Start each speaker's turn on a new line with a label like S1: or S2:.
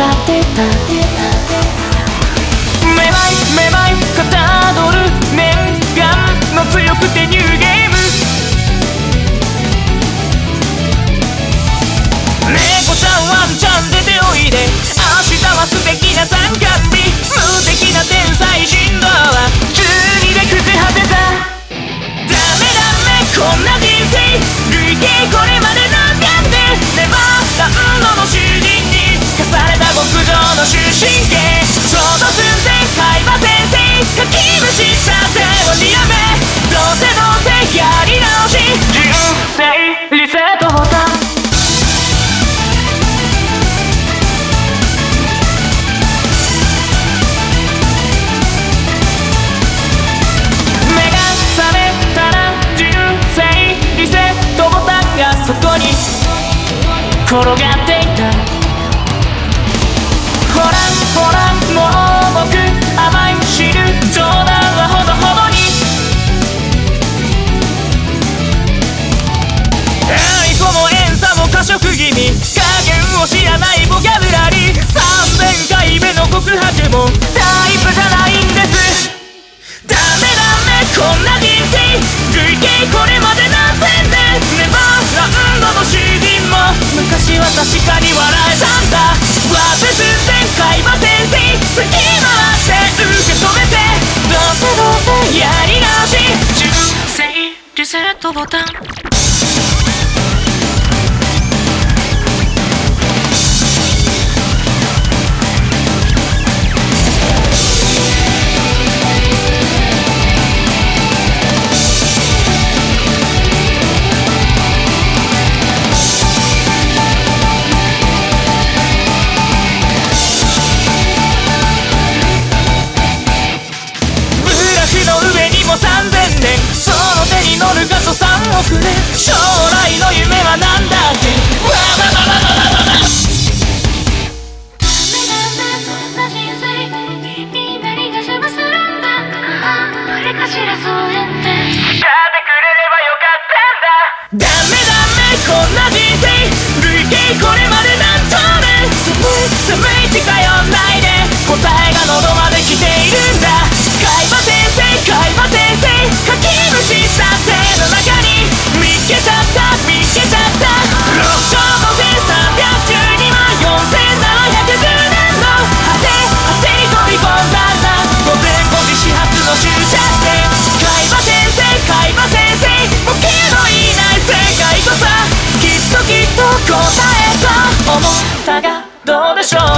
S1: が出た。めまいめまいかたどる念願の強くてニューゲーム。猫ちゃんワンちゃん出ておいで。明日は素敵な三角日。無敵な天才振動は。中にでくて果てた。ダメダメこんな人生。累計の終身刑その寸前先生きむした手をにらめどうせどうせやり直し。人生リセットボタン。転がってさも過食気味加減を知らないボキャブラリー。3000回目の告白もタイプじゃないんです。ダメダメこんな人生。累計これまで何千年。ネバーランドの主人も昔は確かに笑えたんだ。ワープ寸前会話先生好き回って受け止めて。どうせどうせやり直し。純正リセットボタン。と3億年将来の夢は何だってわわわわわわわそんな人生に何が邪魔するんだあれかしらダメダメこんな人生ったがどうでしょう